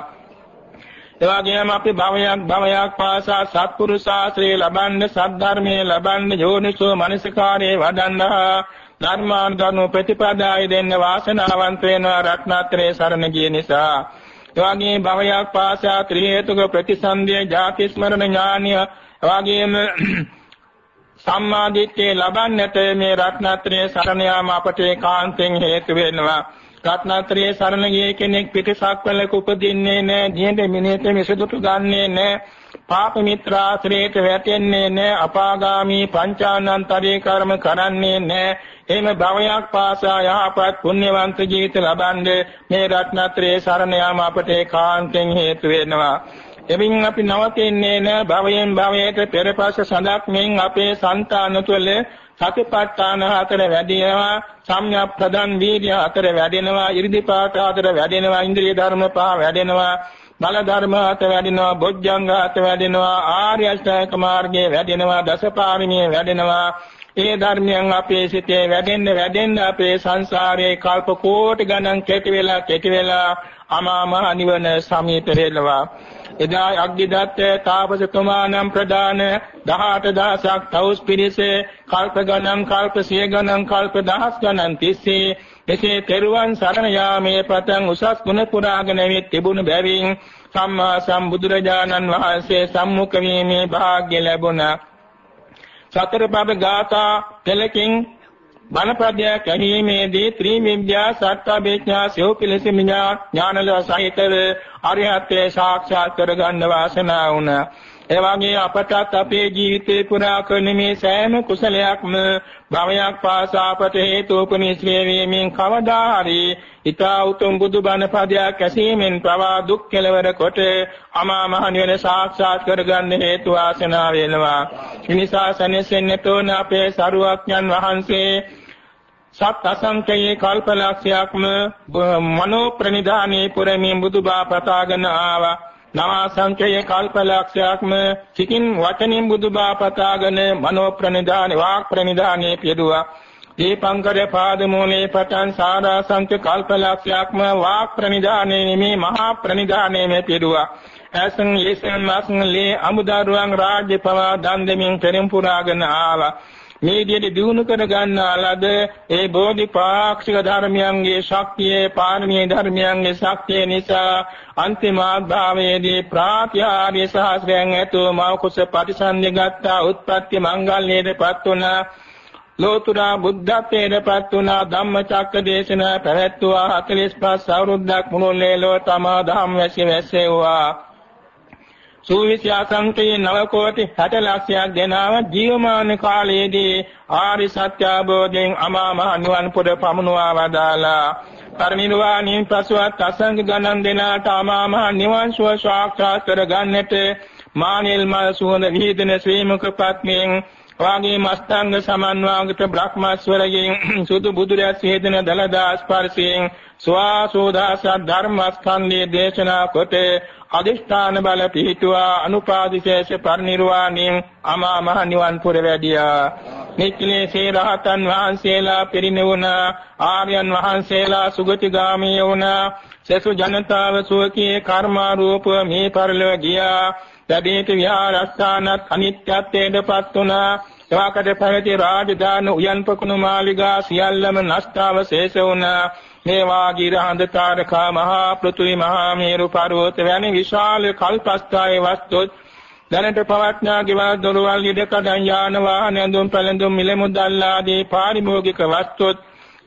එවාගෙම අපි භවයක් භවයක් පාසා සත්පුරුෂ ශාස්ත්‍රයේ ලබන්න සද්ධර්මයේ ලබන්න යෝනිසෝ මනසිකාරයේ වඩන්න ධර්මානුගම ප්‍රතිපදාය දෙන්න වාසනාවන්ත වෙනවා රත්නත්‍රයේ සරණ ගිය නිසා එවාගේ භවයක් පාසා ත්‍රි හේතුක ප්‍රතිසන්දිය ජාති ස්මරණ ඥානිය එවාගේම සම්මාදිට්ඨිය ලබන්නට මේ රත්නත්‍රයේ සරණ යාම අපට ඒකාන්තයෙන් හේතු වෙනවා රත්නත්‍රයේ සරණ ගිය කෙනෙක් පිටසක් වලක උපදින්නේ නැහැ, දිහෙඳ මිනිහෙත මිසදුටු ගන්නෙ නැහැ, පාප මිත්‍රාශ්‍රේත වැටෙන්නේ නැහැ, අපාගාමී පංචානන්තරේ කර්ම කරන්නේ නැහැ. එහෙම භවයක් පාසා යහපත් පුණ්‍යවන්ත ජීවිත ලබන්නේ මේ රත්නත්‍රයේ සරණ යාම අපට ඒකාන්තයෙන් හේතු වෙනවා. එමින් අපි නවතින්නේ නැ භවයෙන් භවයට පෙරපස සඳක් මෙන් අපේ సంతාන තුළ සතිපට්ඨාන හතර වැඩිනවා සම්‍යක් ප්‍රදන් වීර්ය හතර වැඩෙනවා ඉරිදිපාත හතර වැඩෙනවා ඉන්ද්‍රිය ධර්ම පහ වැඩෙනවා බල ධර්ම හත වැඩෙනවා බොජ්ජංග හත වැඩෙනවා ආර්ය අෂ්ටාංග මාර්ගයේ වැඩෙනවා දසපාරමී වැඩෙනවා ඒ ධර්මයන් අපේ සිතේ වැඩෙන්න වැඩෙන්න අපේ සංසාරයේ කල්ප කෝටි ගණන් කෙටි වෙලා කෙටි වෙලා අමා මහ නිවන සමීප වෙනවා එදා අග්ගිදත්ත තාපසතුමානම් ප්‍රදාන 18000ක් තවුස් පිරිසේ කල්ප ගණන් කල්ප සිය ගණන් කල්ප දහස් ගණන් තිස්සේ එසේ තෙරුවන් සරණ යාමේ පතන් උසස් ගුණ පුරාගෙන වෙත් තිබුණු බැවින් සම්මා සම්බුදුරජාණන් වහන්සේ සම්මුඛ වීමේ වාග්ය ලැබුණා. සතර බබ ගාථා පෙළකින් බණපදයක් ඇහිීමේදී ත්‍රිවිද්‍යා සත්‍තබේඥා සිව් පිළිසිම ඥානල සහිතව අරිහත්ත්වයේ සාක්ෂාත් කරගන්න වාසනාව වුණා. ඒ වගේ අපටත් අපේ ජීවිතේ පුරා කරන මේ සෑම කුසලයක්ම භවයක් පාසා අපට හේතුපනිශ්‍රේ වීමෙන් කවදා හරි ඊතා උතුම් බුදුබණ පදයක් ඇසීමෙන් පවා දුක් කෙලවර කොට අමා මහ නිවන සාක්ෂාත් කරගන්න හේතු වාසනාව වෙනවා. ඉනිසා සනෙසෙන්නට ඕන අපේ සරුවක්ඥන් වහන්සේ සත් අසංකයේ කල්පලක්ෂයක්ම මනෝ ප්‍රනිධානයේ පුරමින් බුදුබා පතාගෙන ආවා. නව සංකේය කල්පලක්ෂයක්ම සිතින් වචනින් බුදුබා පතාගෙන මනෝ ප්‍රනිධාන වාක් ප්‍රනිධානයේ පියදුවා. දීපංකර පාදමූලේ පටන් සාරාසංක කල්පලක්ෂයක්ම වාක් ප්‍රනිධානයේ මේ මහා ප්‍රනිධානයේ පියදුවා. ඇසන් යේසන් මාසන් ලේ අමුදරුවන් රාජ්‍ය පවා දන් දෙමින් පෙරම් පුරාගෙන ආවා මේ විදිහට දිනු කර ගන්නාලද ඒ බෝධිපාක්ෂික ධර්මයන්ගේ ශක්තිය පාරමී ධර්මයන්ගේ ශක්තිය නිසා අන්තිම ආභාවයේදී ප්‍රාත්‍යාර්ය සහස්‍රයන් ඇතුව මව කුස ප්‍රතිසන්දිගත්තා උත්පත්ති මංගල්‍යයටපත් වුණා. ලෝතුරා බුද්ධත්වයටපත් වුණා. ධම්මචක්ක දේශනා පැවැත්වුවා 45 අවුරුද්දක් මුළුල්ලේ ලෝ තමා ධම්ම වැසි වැසෙව්වා. සූවිසි අසංකේ නව කෝටි 60 ලක්ෂයක් දෙනාව ජීවමාන කාලයේදී ආරි සත්‍ය අවබෝධයෙන් අමා මහ නිවන් පුර පමුණුවා වදාලා පරිනිර්වාණයෙන් පසුවත් අසංඛ ගණන් දෙනාට අමා මහ නිවන් සුව සාක්ෂාත් කර ගන්නට මානෙල් මල් සුවඳ විහිදෙන ශ්‍රී මුඛ පත්මෙන් වාගේ මස්තංග සමන්වාගත බ්‍රහ්මස්වරයෙන් සුදු බුදුරැස් හේදන දලදා ස්පර්ශයෙන් ස්වාසෝදාස ධර්මස්කන්ධයේ දේශනා කොට අදිෂ්ඨාන බල පිහිටුවා අනුපාදිශේෂ පරිනිර්වාණයෙන් අමා මහ නිවන් පුර වැඩියා. නික්ලේශේ රහතන් වහන්සේලා පිරිනිවුණා ආර්යයන් වහන්සේලා සුගතිගාමී වුණා. සසු ජනතාව සුවකී කර්මාරූප මේ පරිලව ගියා. දඩේට විහාරස්ථානත් අනිත්‍යත්වයටපත් වුණා. එවාකට පැවති රාජධාන උයන් පකුණු මාලිගා සියල්ලම නෂ්ටාවශේෂ වුණා. මේ වාගීර හඳ තාරකා මහා පෘථුවි මහා මේරු පර්වත වැනි විශාල කල්පස්ථායේ වස්තු දැනට පවත්නා ගෙවල් දොරවල් ඉඩකඩම් යාන වාහන ඇඳුම් පැළඳුම් මිල මුදල් ආදී පාරිභෝගික වස්තුත්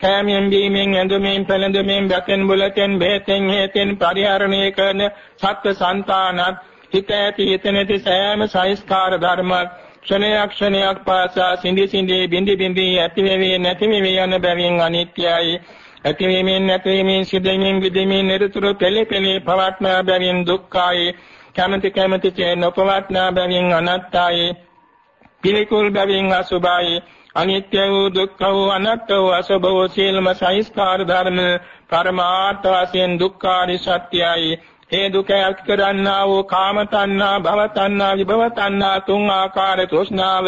කෑමෙන් බීමෙන් ඇඳුමින් පැළඳුමින් බැතෙන් බුලතෙන් බෙහෙතෙන් හේතෙන් පරිහරණය කරන සත්ත්ව సంతානත් හිත ඇති හිත නැති සෑම සංස්කාර ධර්මත් ක්ෂණයක් ක්ෂණයක් පාසා සිඳි සිඳි බින්දි බින්දි ඇති වෙවි නැති වෙවි යන බැවින් අනිත්‍යයි. ඇතිවීමෙන් නැතිවීමෙන් සිදෙමින් විදෙමින් නිරතුරු පෙළේ පෙළේ පවත්නා බැවින් දුක්ඛයි. කැමැති කැමැති චේ නොපවත්නා බැවින් අනත්තයි. පිළිකුල් බැවින් අසුභයි අනිත්‍ය වූ දුක්ඛ වූ අනාත්ම වූ අසුභ වූ සීලම සංස්කාර ධර්ම පරමාර්ථ වශයෙන් දුක්ඛාරි සත්‍යයි. ඒ දුක ඇති කරන්නා වූ කාම තණ්හා භව තණ්හා විභව තණ්හා තුන් ආකාර තෘෂ්ණාව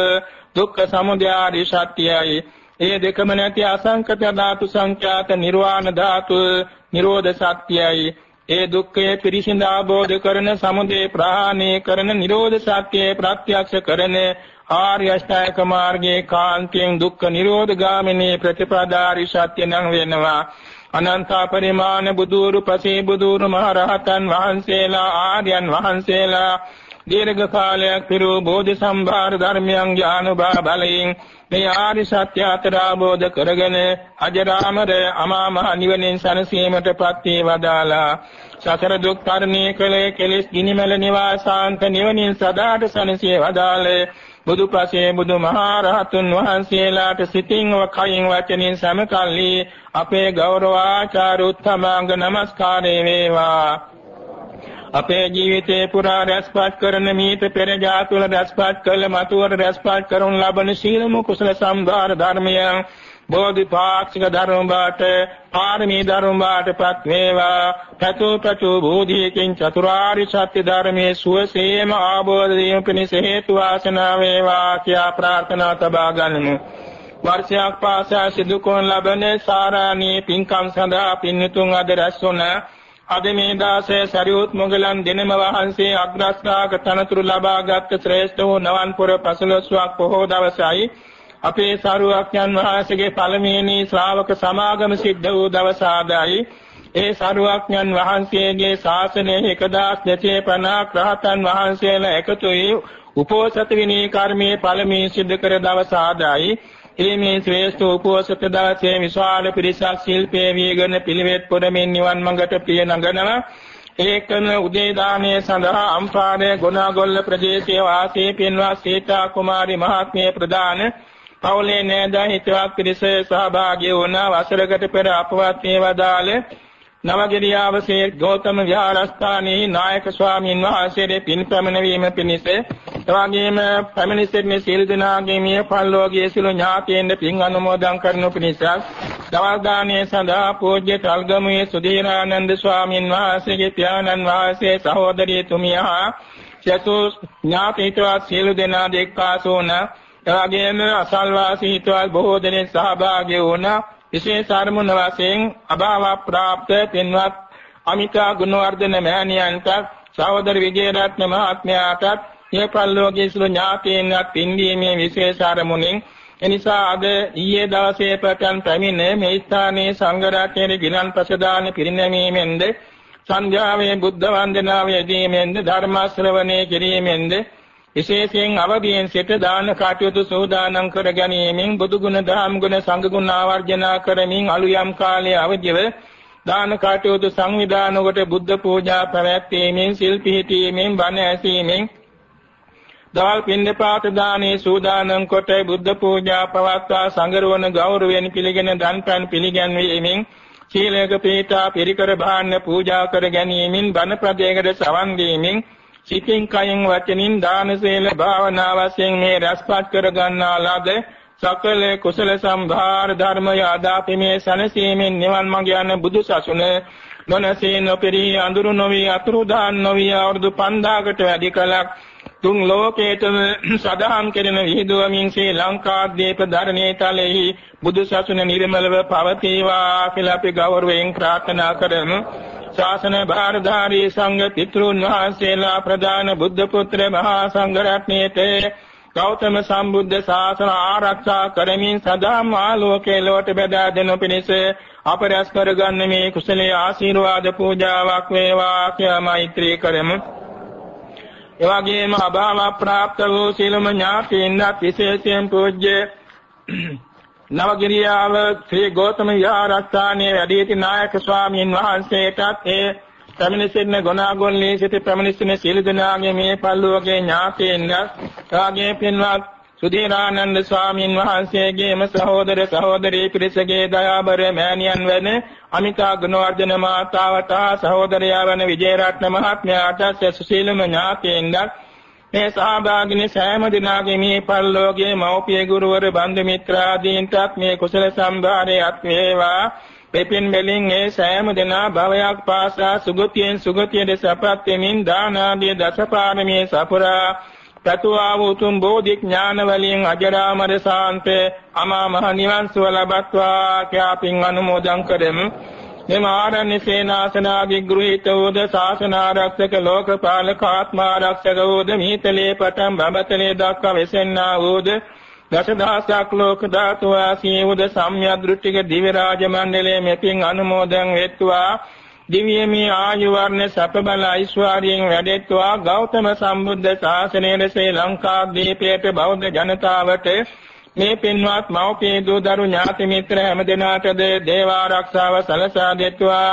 දුක්ඛ සමුදය ආරි සත්‍යයි ඒ දෙකම නැති අසංකත ධාතු සංඛ්‍යාත නිර්වාණ ධාතු නිරෝධ සත්‍යයි ඒ දුක්ඛය පිරිසිඳ ආબોධ කරන සමුදය ප්‍රහාණය කරන නිරෝධ සත්‍යය ප්‍රත්‍යක්ෂ කරන ආර්ය අෂ්ටායක මාර්ගයේ කාන්තියෙන් දුක්ඛ නිරෝධ ගාමිනී ප්‍රතිපදාරි සත්‍ය නම් වෙනවා. අනන්ත පරිමාණ බුදුරු පසේ බුදුරු මහරහතන් වහන්සේලා ආර්යයන් වහන්සේලා දීර්ඝ කාලයක් පිරු බෝධි සම්භාර ධර්මයන් ඥානුභා බලයෙන් මේ ආරි සත්‍ය අතර ආબોධ කරගෙන අජරාමර අමා මහ නිවනින් සනසීමටපත් වේ වදාලා සතර දුක් තරණය කළේ කෙලෙස් ගිනිමෙල නිවාසාන්ත නිවනින් සදාට සනසී වදාළේ. බුදුපසේ බුදුමහරහතුන් වහන්සේලාට සිතින් වකයින් වචනින් සමකල්ලි අපේ ගෞරවාචාර උත්තමාංග නමස්කාරේ වේවා. අපේ ජීවිතේ පුරා රැස්පත් කරන මීට පෙර ජාතුල රැස්පත් කළ මතුවර රැස්පත් කරන ලබන සීලමු කුසල සම්භාර ධර්මයන් බෝධිපාක්ෂික ධර්ම බාට පාරමී ධර්ම බාටපත් වේවා තතු තතු බෝධියකින් චතුරාරි සත්‍ය ධර්මයේ සුවසේම ආબોධ වීම පිණිස හේතු වාසනා වේවා කියා ප්‍රාර්ථනා තබා ගනිමු. වර්ෂයක් පාසා සිදු කරන ලබන සාරාණී පින්කම් සඳහා පින්තුන් අද රැස් වුණා අද මේ දාසය සරියුත් මොගලන් දෙනම වහන්සේ අග්‍රස්ථාක තනතුරු ලබාගත් ශ්‍රේෂ්ඨ වූ නවන්පුර පසළොස්වක් පොහෝ දවසයි අපේ සරුවක්යන් වහන්සේගේ පළමුවෙනි ශ්‍රාවක සමාගම සිද්ධ වූ දවස ආදයි ඒ සරුවක්යන් වහන්සේගේ ශාසනයේ 1250 රහතන් වහන්සේලා එකතු වී උපෝසත විනී කර්මයේ පළමුවෙනි සිද්ධ කර දවස ආදයි ඒ මේ ශ්‍රේෂ්ඨ උපෝසත දාසයේ විශාල පිරිසක් ශිල්පයේ වීගෙන පිළිවෙත් පොරමින් නිවන් මඟට පිය නගනවා ඒකන උදේ දානයේ සඳහා අම්පාරේ ගුණාගොල්ල ප්‍රදේශයේ වාසී පින්වත් සීතා කුමාරි මහත්මිය ප්‍රදාන පවුලේ නෑදා හිතවත් පිරිස සහභාගී වුණා. වසරකට පෙර අපවත් මේ වදාළේ නවගිරියාවසේ ගෞතම විහාරස්ථානයේ නායක ස්වාමීන් වහන්සේගේ පින් පැමිණවීම පිණිස එවාගේම පැමිණි සිටින සීල දනාගේ මිය පල්ලෝගේ සිළු ඥාතීන් පින් අනුමෝදන් කරනු පිණිස දවල් දානයේ සඳහා පූජ්‍ය තල්ගමුවේ සුධීරානන්ද ස්වාමීන් වහන්සේගේ පියාණන් වහන්සේ සහෝදරිය තුමියහා චතු ඥාතීත්වත් සීල දනා දෙක්කාසෝන එවාගේම අසල්වාසී හිතවත් බොහෝ දෙනෙක් සහභාගී වුණා විශේෂ අරමුණ වශයෙන් අභාව ප්‍රාප්ත පින්වත් අමිතා ගුණවර්ධන මෑණියන්ට සහෝදර විජේරත්න මහත්මයාටත් මේ පල්ලෝකයේ සිළු ඥාතීන්වත් පින්දීමේ විශේෂ ආරමුණින් එනිසා අද ඊයේ දවසේ පටන් පැමිණ මේ ස්ථානයේ සංඝ රත්නයේ ගිලන් ප්‍රසදාන පිරිනැමීමෙන්ද සන්ධ්‍යාවේ බුද්ධ වන්දනාවේ යෙදීමෙන්ද ධර්ම ශ්‍රවණය කිරීමෙන්ද විශේෂයෙන් අවදීන් සිට දාන කටයුතු සෝදානම් කර ගැනීමෙන් බුදු ගුණ දහම් ගුණ සංඝ ගුණ ආවර්ජනා කරමින් අලුයම් කාලයේ අවදිව දාන කටයුතු සංවිධාන කොට බුද්ධ පූජා පැවැත්වීමෙන් සිල් පිහිටීමෙන් බණ ඇසීමෙන් දවල් පින්දපාත දානේ සූදානම් කොට බුද්ධ පූජා පවත්වා සංගරවන ගෞරවයෙන් පිළිගෙන දන්පැන් පිළිගැන්වීමෙන් සීලයක පීඨා පිරිකර භාණ්ඩ පූජා කර ගැනීමෙන් බණ ප්‍රදේකට සවන් දීමෙන් සිතින් කයින් වචනින් දාන සීල භාවනා වශයෙන් මේ රැස්පත් කර ගන්නා ලද සකල කුසල සම්භාර ධර්මය ආදාපි මේ සනසීමෙන් නිවන් මඟ යන බුදු සසුන නොනසී නොපෙරී අඳුරු නොවි අතුරුදාන් නොවි අවුරුදු 5000කට වැඩි කලක් තුන් ලෝකේතම සදාම් කෙරෙන විහිදුවමින් ශ්‍රී ලංකාද්වීප ධර්ණයේ තලෙහි බුදු සසුන නිර්මලව පවතිවා කියලා අපි ගෞරවයෙන් ප්‍රාර්ථනා කරමු. ශාසන භාරධාරී සංඝ පිතෘන් වහන්සේලා ප්‍රදාන බුද්ධ පුත්‍ර මහා සංඝ රත්නයේ ගෞතම සම්බුද්ධ ශාසන ආරක්ෂා කරමින් සදාම් ආලෝකේ ලොවට බෙදා දෙනු පිණිස අපරස් කරගන්න මේ කුසලයේ ආශිර්වාද පූජාවක් වේවා කියලා මෛත්‍රී කරමු. එවැගේම අභාව ප්‍රාප්ත වූ සීලම ඥාතීන්වත් විශේෂයෙන් පූජ්‍ය නවගිරියාව ශ්‍රී ගෞතම විහාරස්ථානයේ වැඩිහිටි නායක ස්වාමීන් වහන්සේටත් ඒ පැමිණිසින්න ගුණාගොල්ලේ සිට පැමිණිසින සීල දනාගේ මේ පල්ලුවගේ ඥාතීන්වත් රාගේ පින්වත් සුදීරානන්ද ස්වාමීන් වහන්සේගේම සහෝදර සහෝදරී පිරිසගේ දයාබර මෑණියන් වන අමිතා ගුණවර්ධන මාතාවට සහෝදරයා වන විජේරත්න මහත්මයාට සුසීලම ඥාතීන්වත් මේ සහභාගිනී සෑම දිනාගේ මේ පල්ලෝගේ මෞපිය ගුරුවර බන්දු මිත්‍රාදීන්ටත් මේ කුසල සම්භාරයත් වේවා. පෙපින් මෙලින් ඒ සෑම දිනා භවයක් පාසා සුගතියෙන් සුගතියට සපත් වෙමින් දාන ආදී දසපාරමී සපුරා. පැතුආ වූ උතුම් බෝධි ඥාන වලින් අජරාමර සාන්ත අමා මහ නිවන් සුව ලබත්වා. කියාපින් අනුමෝදන් කරමු. මෙම ආරණ්‍ය සේනාසනාදී ගෘහීත වූද ශාසන ආරක්ෂක ලෝකපාලක ආත්මාරක්ෂක වූද මීතලේ පටන් බඹතලේ දක්වා වෙසෙන්නා වූද දසදහසක් ලෝක ධාතු වාසී වූද සම්්‍යදෘෂ්ටික දිව්‍ය රාජ මණ්ඩලයේ මෙපින් අනුමෝදන් වෙත්වා. දිව්‍යමය ආයු වර්ණ සප බල ඓශ්වර්යයෙන් වැඩෙත්වා. ගෞතම සම්බුද්ධ ශාසනයේ ශ්‍රී ලංකාද්වීපයේ බෞද්ධ ජනතාවට මේ පින්වත් මව්පිය දූ දරු ඥාති මිත්‍ර හැම දෙනාටද දේව ආරක්ෂාව සලසා දෙත්වා.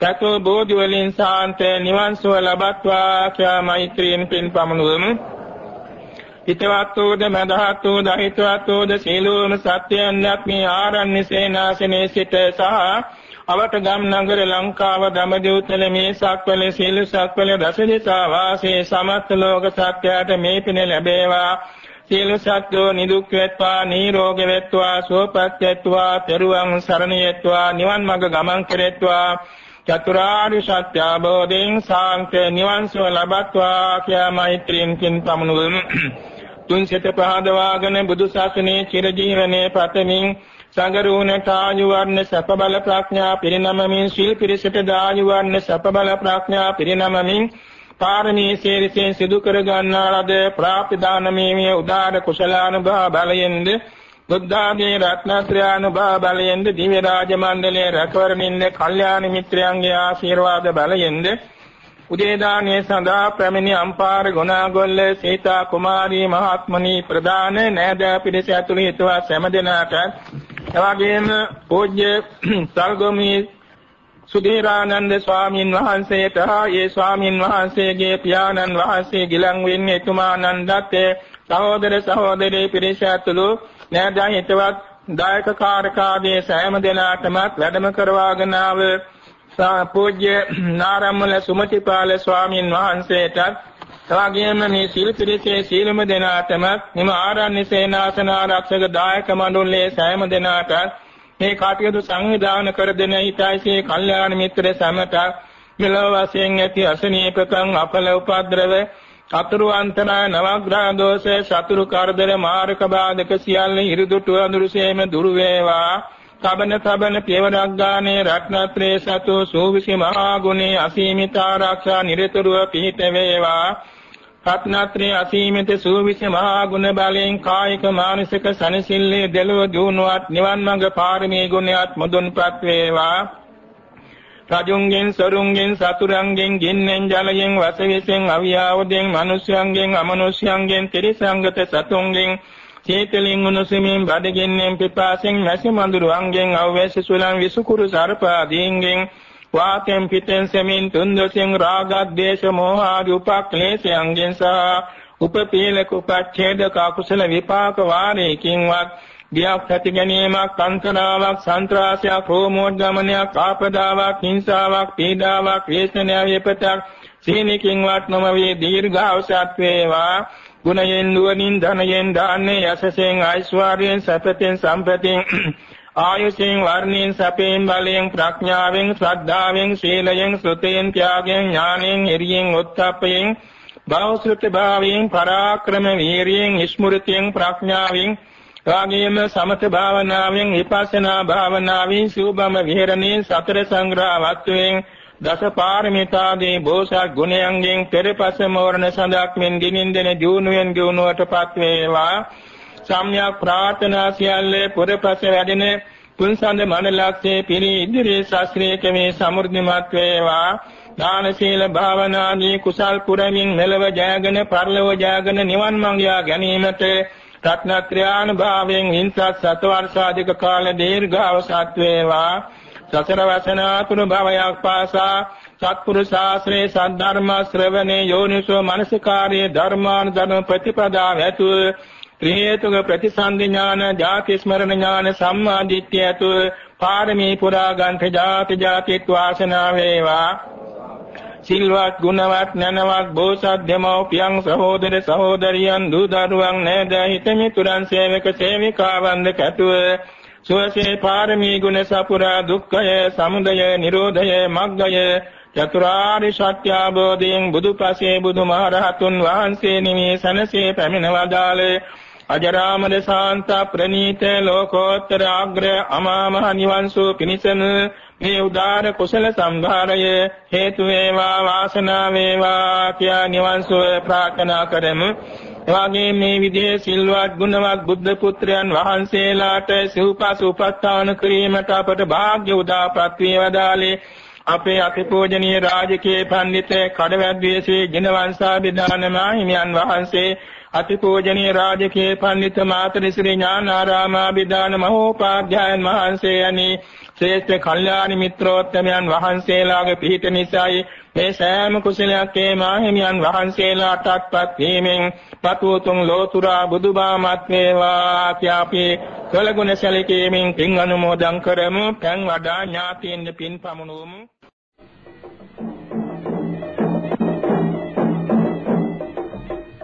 තතෝ බෝධි වලින් සාන්ත නිවන් සුව ලබත්වා කියා මෛත්‍රියෙන් පින් පමුණුවමු. හිතවත් වූද මදහත් වූද අහිතවත් වූද සීලෝම සත්‍යයන්වත් මේ ආරණ්‍ය සේනාසනේ සිට සහ අවට ගම් නගර ලංකාව දමදිවුතල මේ සක්වල සීල සක්වල දසදිසා වාසේ සමස්ත ලෝක සත්‍යයට මේ පින ලැබේවා. සීල සත්‍යෝ නිදුක් වෙත්වා නිරෝග වෙත්වා සුවපත් වෙත්වා තෙරුවන් සරණ යෙත්වා නිවන් මඟ ගමන් කෙරෙත්වා. චතුරාර්ය සත්‍ය අවබෝධයෙන් සාන්ත නිවන් සුව ලබත්වා කියා මෛත්‍රියෙන් කින් පමුණුවමු. තුන් සිත පහදවාගෙන බුදු සසුනේ චිරජීවනයේ පතමින් සංගරුණට ආයු වර්ණ සැප බල ප්‍රඥා පිරිනමමින් සිල් පිරිසට දායු වර්ණ සැප බල ප්‍රඥා පිරිනමමින් පාරමී සීලයෙන් සිදු කර ගන්නා ලද ප්‍රාප්ති දානමේ උදාර කුසලානුභව බලයෙන්ද බුද්ධාගේ රත්නත්‍රානුභව බලයෙන්ද දිව්‍ය රාජ මණ්ඩලයේ රැකවරණින්ද කල්යාණ මිත්‍රයන්ගේ ආශිර්වාද බලයෙන්ද උදේ දානයේ සඳහා පැමිණි අම්පාර ගුණාගොල්ල සීතා කුමාරී මහත්මනී ප්‍රදාන නෑදෑ පිරිස ඇතුළු හිතවත් සෑම දෙනාට එවැගේම පූජ්‍ය සල්ගොමි සුදීරානන්ද ස්වාමීන් වහන්සේට හා ඒ ස්වාමීන් වහන්සේගේ පියාණන් වහන්සේ ගිලන් වෙන්නේ එතුමානන්දත් සහෝදර සහෝදරී පිරිස ඇතුළු නෑදෑ හිතවත් දායක කාර්කාදී සෑම දෙනාටමත් වැඩම කරවාගෙන ආව පූජ්‍ය නාරම්මල සුමතිපාල ස්වාමීන් වහන්සේටත් එවාගෙම මේ සීල පිරිසේ සීලම දෙනාටම මෙම ආරණ්‍ය සේනාසන ආරක්ෂක දායක මණ්ඩලයේ සෑම දෙනාට මේ කටයුතු සංවිධානය කර දෙන හිතයිසේ කල්යාණ මිත්‍ර සමට මෙලොව වශයෙන් ඇති අසනීපකම් අපල උපද්‍රව අතුරු අන්තරා නවග්‍රහ දෝෂ සතුරු කරදර මාරක බාධක සියල්ල ඉරුදුටු අඳුරුසේම දුරු වේවා. තබන තබන පියවරක් ගානේ රත්නත්‍රේ සතු සූවිසි මහා ගුණේ අසීමිත ආරක්ෂා නිරතුරුව පිහිට වේවා. රත්නත්‍රේ අසීමිත සූවිසි මහා ගුණ බලයෙන් කායික මානසික සනසිල්ලේ දෙලොව දුණුවත් නිවන් මඟ පාරමී ගුණයත් මුදුන්පත් වේවා. රජුන්ගෙන් සරුන්ගෙන් සතුරන්ගෙන් ගින්නෙන් ජලයෙන් වසවිසෙන් අවියාවදෙන් මිනිස්යන්ගෙන් අමනුෂ්‍යයන්ගෙන් ත්‍රිසංගත සතුන්ගෙන් සීතලින් උණුසුමින් බඩගින්නෙන් පිපාසෙන් මැසි මඳුරුවන්ගෙන් අවවැස සුලං විසුකුරු සර්පාදීන්ගෙන් වාතෙන් පිටෙන් සෙමින් තුන්දොසින් රාග ද්වේෂ මෝහ ආදී උපක්ලේශයන්ගෙන් සහ උපපීලක උපච්ඡේදක අකුසල විපාක වාරයකින්වත් ගියක් ඇති ගැනීමක් අන්තරාවක් සන්ත්‍රාසයක් රෝමෝද්ගමනයක් ආපදාවක් හිංසාවක් පීඩාවක් වේසනයක් විපතක් සීනිකින්වත් නොම වේ දීර්ඝාසත් වේවා. ගුණයෙන් නුවණින් ධනයෙන් දාන්නේ යසසෙන් ඓශ්වර්යයෙන් සැපතෙන් සම්පතෙන් ආයුෂයෙන් වර්ණයෙන් සැපයෙන් බලයෙන් ප්‍රඥාවෙන් ශ්‍රද්ධාවෙන් සීලයෙන් සුතයෙන් ත්‍යාගයෙන් ඥානයෙන් එරියෙන් උත්ප්පයෙන් භවසෘත භාවයෙන් පරාක්‍රම වීරියෙන් ස්මෘතියෙන් ප්‍රඥාවෙන් රාගයේම සමත භාවනාවෙන් විපස්සනා භාවනාවෙන් සූබම විහෙරණේ සතර සංග්‍රහ වත්වෙන් දස පාරමිතාදී බෝසත් ගුණයන්ගෙන් පෙරපස මෝරණ සඳක් මෙන් දිනින් දින දියුණුවෙන් දියුණුවටපත් වේවා. සම්්‍යක් ප්‍රාර්ථනා සියල්ලේ පුරපස වැඩෙන පුන්සඳ මණ්ඩලක්ෂේ පිරි ඉදිරි ශාස්ත්‍රීය මේ සමෘද්ධිමත් වේවා. දාන සීල භාවනාදී කුසල් පුරමින් මෙලව ජයගෙන පරලොව ජයගෙන නිවන් මඟ යා ගැනීමට රත්නත්‍රාණ භාවයෙන් හිංසත් සතවර්ෂාධික කාල දීර්ඝවසත් වේවා. සසර වසනාතුරු භවයක් පාසා සත්පුරුෂ ශාස්ත්‍රයේ සද්ධර්ම ශ්‍රවණේ යෝනිසෝ මනසිකාර්යයේ ධර්මානුධර්ම ප්‍රතිපදාව ඇතුව ත්‍රිහේතුක ප්‍රතිසන්දි ඥාන, ජාති ස්මරණ ඥාන, සම්මාදිට්ඨිය ඇතුව පාරමී පුරා ගන්ත ජාති ජාතිත් වාසනා වේවා. සිල්වත් ගුණවත් නැනවත් බෝසත් දෙමව්පියන් සහෝදර සහෝදරියන් දූ දරුවන් නෑද? හිතමිතුරන් සේවක සේවිකාවන් දෙකතුව සුවසේ පාරමී ගුණ සපුරා දුක්ඛය සමුදය නිරෝධය මග්ගය චතුරාර්ය සත්‍ය අවබෝධයෙන් බුදුපසේ බුදුමහරහතුන් වහන්සේ නිමේ සනසේ පැමිණ වදාළේ. අජරාමර ශාන්ත ප්‍රණීත ලෝකෝත්තර අග්‍ර අමා මහ නිවන් සුව පිණිසම මේ උදාර කුසල සම්භාරය හේතු වේවා වාසනාව වේවා කියා නිවන් සුව ප්‍රාර්ථනා කරමු. එවාගේ මේ විදිහේ සිල්වත් ගුණවත් බුද්ධ පුත්‍රයන් වහන්සේලාට සිව්පස් උපස්ථාන කිරීමට අපට වාග්ය උදාපත් වේවදාලේ අපේ අතිපූජනීය රාජකීය පඬිත කඩවැද්දේ ශ්‍රී ජිනවංශාභිදාන මාහිමියන් වහන්සේ අතිපූජනීය රාජකීය පඬිත මාතෘ ශ්‍රී ඥානාරාමාභිදාන මහෝපාධ්‍යායන් වහන්සේ යනි ශ්‍රේෂ්ඨ කල්යාණි මිත්‍රෝත්තමයන් වහන්සේලාගේ පිහිට නිසායි මේ සෑම කුසලයක් ඒ මාහිමියන් වහන්සේලාටත්පත් වීමෙන් පතුතුන් ලෝතුරා බුදුබාමත් වේවා කියාපි කළගුණ සැලකීමෙන් පින් අනුමෝදන් කරමු. පෑන් වඩා ඥාතීන් පින් පමුණුවමු.